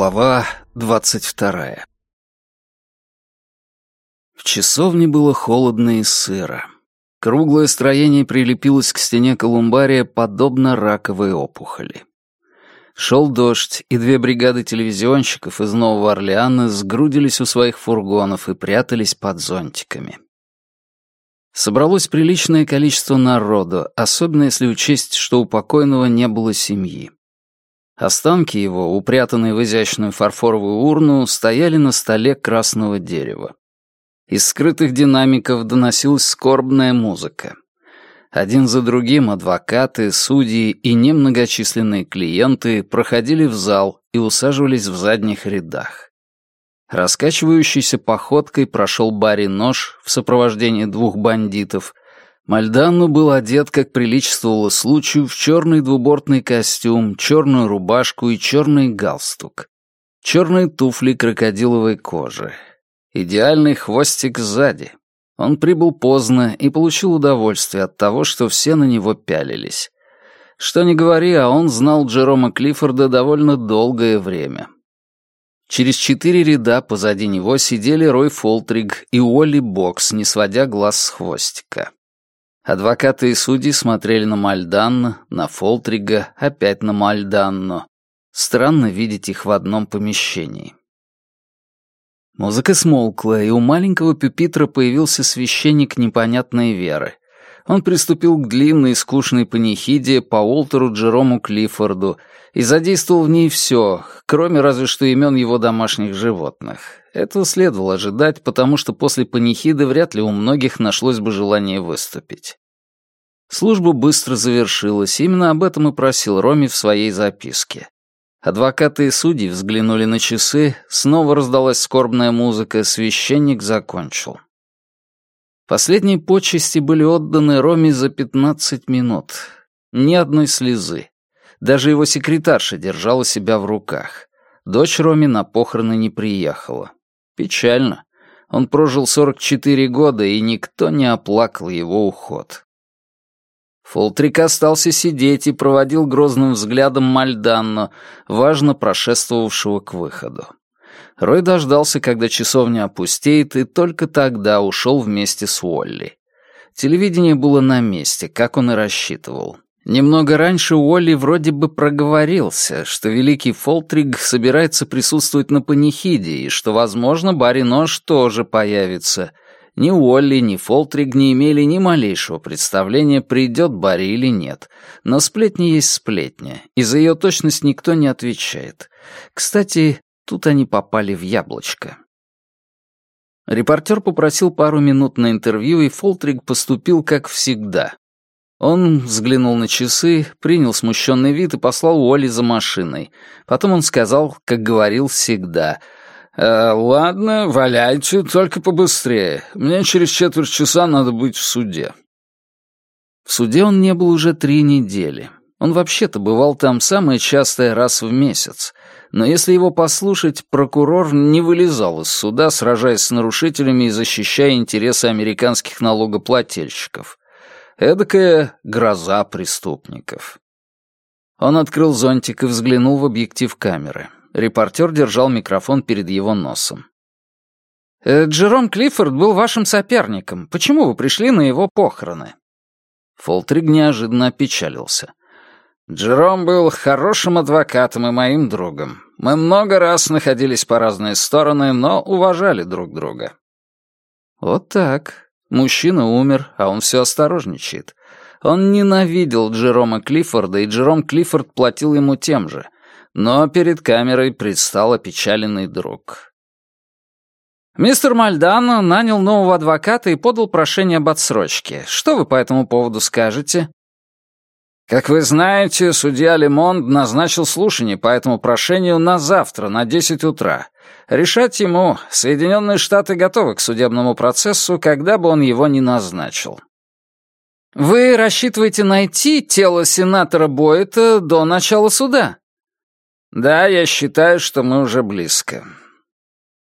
Глава двадцать вторая В часовне было холодно и сыро. Круглое строение прилепилось к стене колумбария, подобно раковой опухоли. Шел дождь, и две бригады телевизионщиков из Нового Орлеана сгрудились у своих фургонов и прятались под зонтиками. Собралось приличное количество народу, особенно если учесть, что у покойного не было семьи. Останки его, упрятанные в изящную фарфоровую урну, стояли на столе красного дерева. Из скрытых динамиков доносилась скорбная музыка. Один за другим адвокаты, судьи и немногочисленные клиенты проходили в зал и усаживались в задних рядах. Раскачивающейся походкой прошел Барри Нож в сопровождении двух бандитов. Мальданну был одет, как приличествовало случаю, в черный двубортный костюм, черную рубашку и черный галстук. Черные туфли крокодиловой кожи. Идеальный хвостик сзади. Он прибыл поздно и получил удовольствие от того, что все на него пялились. Что ни говори, а он знал Джерома Клиффорда довольно долгое время. Через четыре ряда позади него сидели Рой Фолтриг и Уолли Бокс, не сводя глаз с хвостика. Адвокаты и судьи смотрели на Мальданно, на Фолтрига, опять на Мальданно. Странно видеть их в одном помещении. Музыка смолкла, и у маленького пюпитра появился священник непонятной веры. Он приступил к длинной скучной панихиде по Уолтеру Джерому Клиффорду и задействовал в ней все, кроме разве что имен его домашних животных. Этого следовало ожидать, потому что после панихиды вряд ли у многих нашлось бы желание выступить. Служба быстро завершилась, именно об этом и просил Роми в своей записке. Адвокаты и судьи взглянули на часы, снова раздалась скорбная музыка, священник закончил. Последние почести были отданы Роме за пятнадцать минут. Ни одной слезы. Даже его секретарша держала себя в руках. Дочь Роми на похороны не приехала. Печально. Он прожил сорок четыре года, и никто не оплакал его уход. Фолтрик остался сидеть и проводил грозным взглядом Мальданно, важно прошествовавшего к выходу. Рой дождался, когда часовня опустеет, и только тогда ушел вместе с Уолли. Телевидение было на месте, как он и рассчитывал. Немного раньше Уолли вроде бы проговорился, что великий Фолтриг собирается присутствовать на панихиде, и что, возможно, Барри Нож тоже появится — ни Уолли, ни Фолтриг не имели ни малейшего представления, придет Барри или нет. Но сплетни есть сплетня, и за ее точность никто не отвечает. Кстати, тут они попали в яблочко. Репортер попросил пару минут на интервью, и Фолтриг поступил как всегда. Он взглянул на часы, принял смущенный вид и послал Уолли за машиной. Потом он сказал, как говорил всегда — «Э, «Ладно, валяйте, только побыстрее. Мне через четверть часа надо быть в суде». В суде он не был уже три недели. Он вообще-то бывал там самое частое раз в месяц. Но если его послушать, прокурор не вылезал из суда, сражаясь с нарушителями и защищая интересы американских налогоплательщиков. Эдакая гроза преступников. Он открыл зонтик и взглянул в объектив камеры. Репортер держал микрофон перед его носом. «Э, «Джером Клиффорд был вашим соперником. Почему вы пришли на его похороны?» Фолтриг неожиданно опечалился. «Джером был хорошим адвокатом и моим другом. Мы много раз находились по разные стороны, но уважали друг друга». «Вот так. Мужчина умер, а он все осторожничает. Он ненавидел Джерома Клиффорда, и Джером Клиффорд платил ему тем же — но перед камерой предстал опечаленный друг. «Мистер Мальдано нанял нового адвоката и подал прошение об отсрочке. Что вы по этому поводу скажете?» «Как вы знаете, судья Лемонд назначил слушание по этому прошению на завтра, на 10 утра. Решать ему, Соединенные Штаты готовы к судебному процессу, когда бы он его ни назначил». «Вы рассчитываете найти тело сенатора Бойта до начала суда?» «Да, я считаю, что мы уже близко».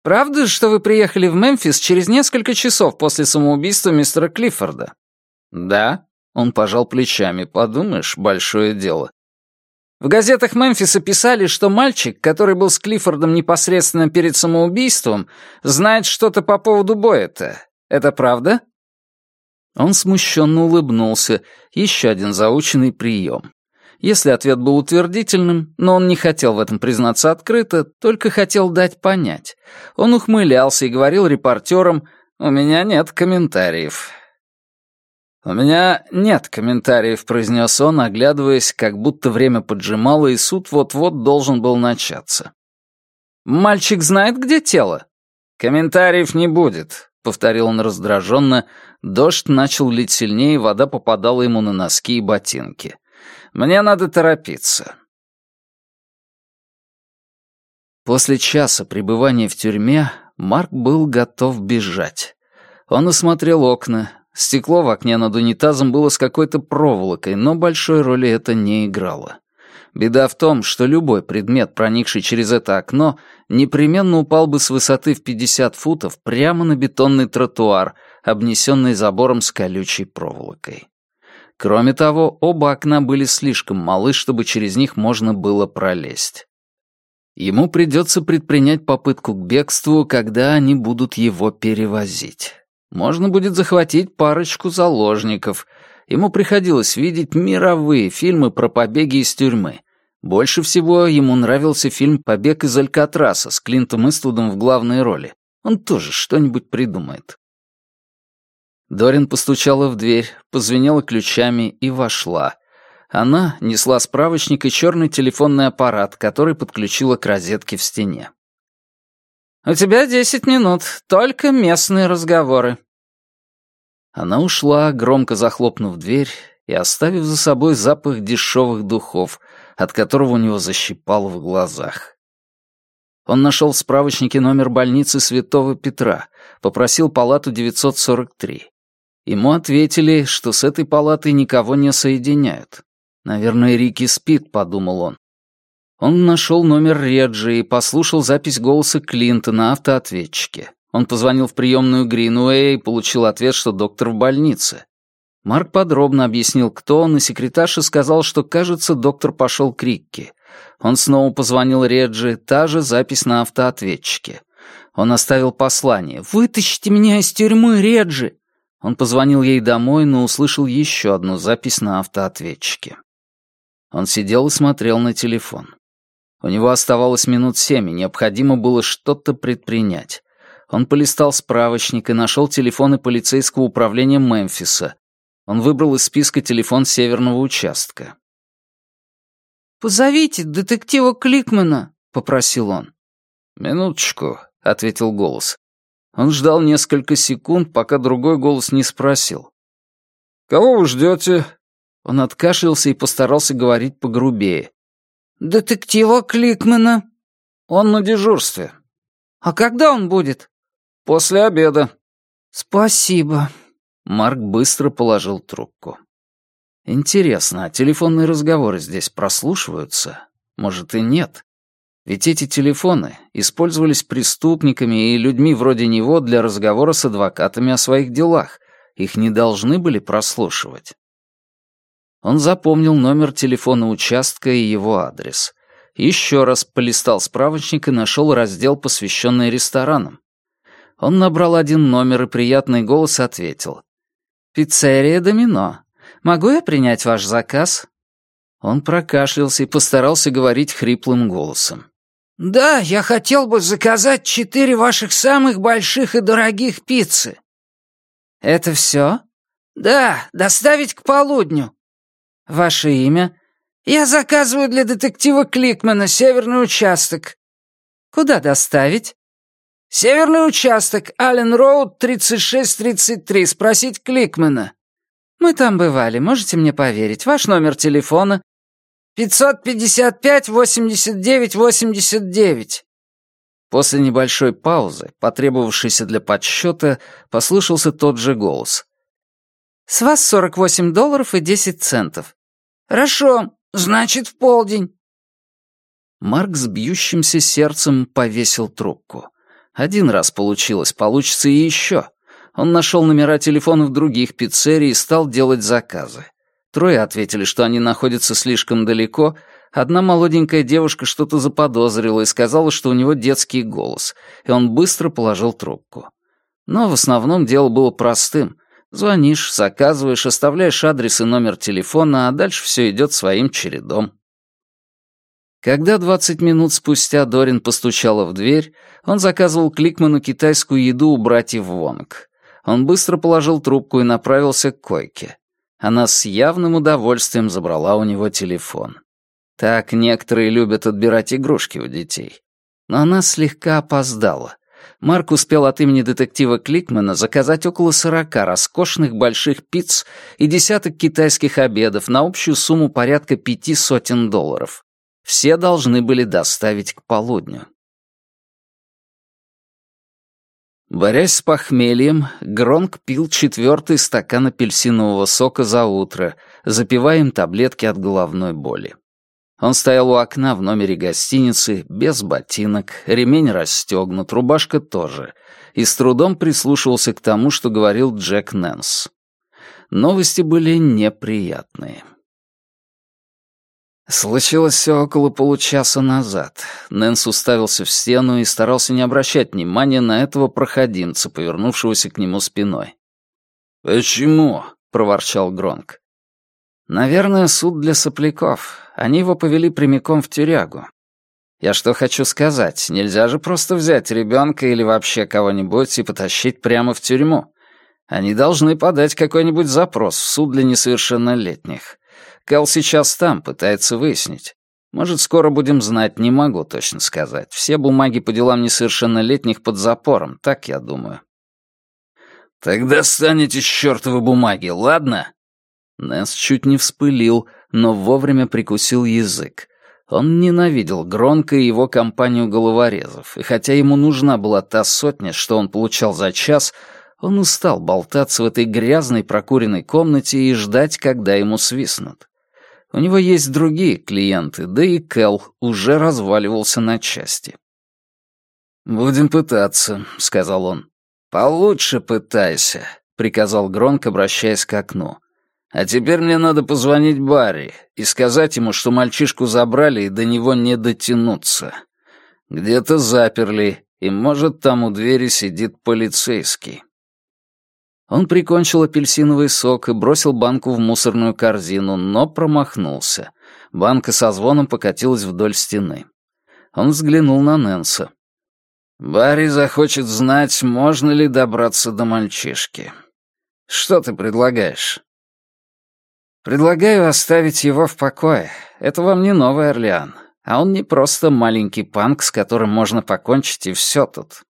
«Правда, что вы приехали в Мемфис через несколько часов после самоубийства мистера Клиффорда?» «Да», — он пожал плечами, подумаешь, большое дело. В газетах Мемфиса писали, что мальчик, который был с Клиффордом непосредственно перед самоубийством, знает что-то по поводу Боэта. Это правда?» Он смущенно улыбнулся. Еще один заученный прием. Если ответ был утвердительным, но он не хотел в этом признаться открыто, только хотел дать понять. Он ухмылялся и говорил репортерам «У меня нет комментариев». «У меня нет комментариев», — произнес он, оглядываясь, как будто время поджимало, и суд вот-вот должен был начаться. «Мальчик знает, где тело?» «Комментариев не будет», — повторил он раздраженно. Дождь начал лить сильнее, вода попадала ему на носки и ботинки. «Мне надо торопиться». После часа пребывания в тюрьме Марк был готов бежать. Он осмотрел окна, Стекло в окне над унитазом было с какой-то проволокой, но большой роли это не играло. Беда в том, что любой предмет, проникший через это окно, непременно упал бы с высоты в 50 футов прямо на бетонный тротуар, обнесенный забором с колючей проволокой. Кроме того, оба окна были слишком малы, чтобы через них можно было пролезть. Ему придется предпринять попытку к бегству, когда они будут его перевозить. Можно будет захватить парочку заложников. Ему приходилось видеть мировые фильмы про побеги из тюрьмы. Больше всего ему нравился фильм «Побег из Алькатраса» с Клинтом Иствудом в главной роли. Он тоже что-нибудь придумает. Дорин постучала в дверь, позвенела ключами и вошла. Она несла справочник и черный телефонный аппарат, который подключила к розетке в стене. «У тебя десять минут, только местные разговоры». Она ушла, громко захлопнув дверь и оставив за собой запах дешевых духов, от которого у него защипало в глазах. Он нашел в справочнике номер больницы Святого Петра, попросил палату 943. Ему ответили, что с этой палатой никого не соединяют. «Наверное, Рики спит», — подумал он. Он нашел номер Реджи и послушал запись голоса Клинта на автоответчике. Он позвонил в приемную Гринуэя и получил ответ, что доктор в больнице. Марк подробно объяснил, кто он, и секретарша сказал, что, кажется, доктор пошел к Рикки. Он снова позвонил Реджи, та же запись на автоответчике. Он оставил послание «Вытащите меня из тюрьмы, Реджи!» Он позвонил ей домой, но услышал еще одну запись на автоответчике. Он сидел и смотрел на телефон. У него оставалось минут семь, и необходимо было что-то предпринять. Он полистал справочник и нашел телефоны полицейского управления Мемфиса. Он выбрал из списка телефон северного участка. «Позовите детектива Кликмана», — попросил он. «Минуточку», — ответил голос. Он ждал несколько секунд, пока другой голос не спросил. «Кого вы ждете?» Он откашлялся и постарался говорить погрубее. «Детектива Кликмена». «Он на дежурстве». «А когда он будет?» «После обеда». «Спасибо». Марк быстро положил трубку. «Интересно, а телефонные разговоры здесь прослушиваются? Может, и нет? Ведь эти телефоны использовались преступниками и людьми вроде него для разговора с адвокатами о своих делах. Их не должны были прослушивать». Он запомнил номер телефона участка и его адрес. Еще раз полистал справочник и нашел раздел, посвященный ресторанам. Он набрал один номер, и приятный голос ответил. «Пиццерия Домино. Могу я принять ваш заказ?» Он прокашлялся и постарался говорить хриплым голосом. «Да, я хотел бы заказать четыре ваших самых больших и дорогих пиццы». «Это все?» «Да, доставить к полудню». «Ваше имя?» «Я заказываю для детектива Кликмана северный участок». «Куда доставить?» «Северный участок, Аллен Роуд, 3633. Спросить Кликмана». «Мы там бывали, можете мне поверить. Ваш номер телефона?» «555-89-89». После небольшой паузы, потребовавшейся для подсчета, послышался тот же голос. «С вас 48 долларов и 10 центов. «Хорошо, значит, в полдень». Марк с бьющимся сердцем повесил трубку. Один раз получилось, получится и еще. Он нашел номера телефонов других пиццерий и стал делать заказы. Трое ответили, что они находятся слишком далеко, Одна молоденькая девушка что-то заподозрила и сказала, что у него детский голос, и он быстро положил трубку. Но в основном дело было простым. Звонишь, заказываешь, оставляешь адрес и номер телефона, а дальше все идет своим чередом. Когда 20 минут спустя Дорин постучала в дверь, он заказывал Кликману китайскую еду у братьев Вонг. Он быстро положил трубку и направился к койке. Она с явным удовольствием забрала у него телефон. Так некоторые любят отбирать игрушки у детей. Но она слегка опоздала. Марк успел от имени детектива Кликмана заказать около сорока роскошных больших пиц и десяток китайских обедов на общую сумму порядка пяти сотен долларов. Все должны были доставить к полудню. Борясь с похмельем, Гронк пил четвертый стакан апельсинового сока за утро, запивая им таблетки от головной боли. Он стоял у окна в номере гостиницы, без ботинок, ремень расстегнут, рубашка тоже, и с трудом прислушивался к тому, что говорил Джек Нэнс. Новости были неприятные. Случилось все около получаса назад. Нэнс уставился в стену и старался не обращать внимания на этого проходимца, повернувшегося к нему спиной. «Почему?» — проворчал Гронк. «Наверное, суд для сопляков. Они его повели прямиком в тюрягу. Я что хочу сказать, нельзя же просто взять ребенка или вообще кого-нибудь и потащить прямо в тюрьму. Они должны подать какой-нибудь запрос в суд для несовершеннолетних. Кэл сейчас там, пытается выяснить. Может, скоро будем знать, не могу точно сказать. Все бумаги по делам несовершеннолетних под запором, так я думаю. «Тогда станете чертовы бумаги, ладно?» Нэнс чуть не вспылил, но вовремя прикусил язык. Он ненавидел Гронка и его компанию головорезов, и хотя ему нужна была та сотня, что он получал за час, он устал болтаться в этой грязной прокуренной комнате и ждать, когда ему свистнут. У него есть другие клиенты, да и Кэл уже разваливался на части. «Будем пытаться», — сказал он. «Получше пытайся», — приказал Гронк, обращаясь к окну. А теперь мне надо позвонить Барри и сказать ему, что мальчишку забрали и до него не дотянуться. Где-то заперли, и, может, там у двери сидит полицейский. Он прикончил апельсиновый сок и бросил банку в мусорную корзину, но промахнулся. Банка со звоном покатилась вдоль стены. Он взглянул на Нэнса. «Барри захочет знать, можно ли добраться до мальчишки. Что ты предлагаешь?» Предлагаю оставить его в покое. Это вам не Новый Орлеан. А он не просто маленький панк, с которым можно покончить, и все тут.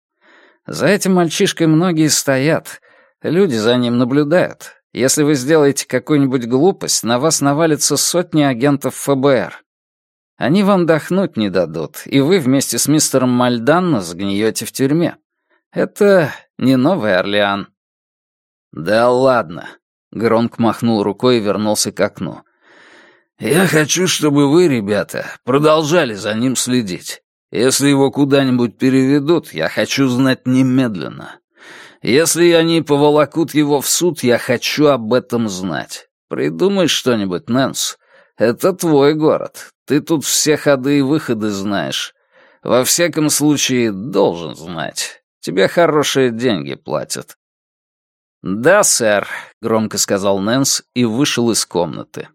За этим мальчишкой многие стоят. Люди за ним наблюдают. Если вы сделаете какую-нибудь глупость, на вас навалится сотни агентов ФБР. Они вам дохнуть не дадут, и вы вместе с мистером Мальданно сгниете в тюрьме. Это не Новый Орлеан. Да ладно, Гронк махнул рукой и вернулся к окну. «Я хочу, чтобы вы, ребята, продолжали за ним следить. Если его куда-нибудь переведут, я хочу знать немедленно. Если они поволокут его в суд, я хочу об этом знать. Придумай что-нибудь, Нэнс. Это твой город. Ты тут все ходы и выходы знаешь. Во всяком случае, должен знать. Тебе хорошие деньги платят. «Да, сэр», — громко сказал Нэнс и вышел из комнаты.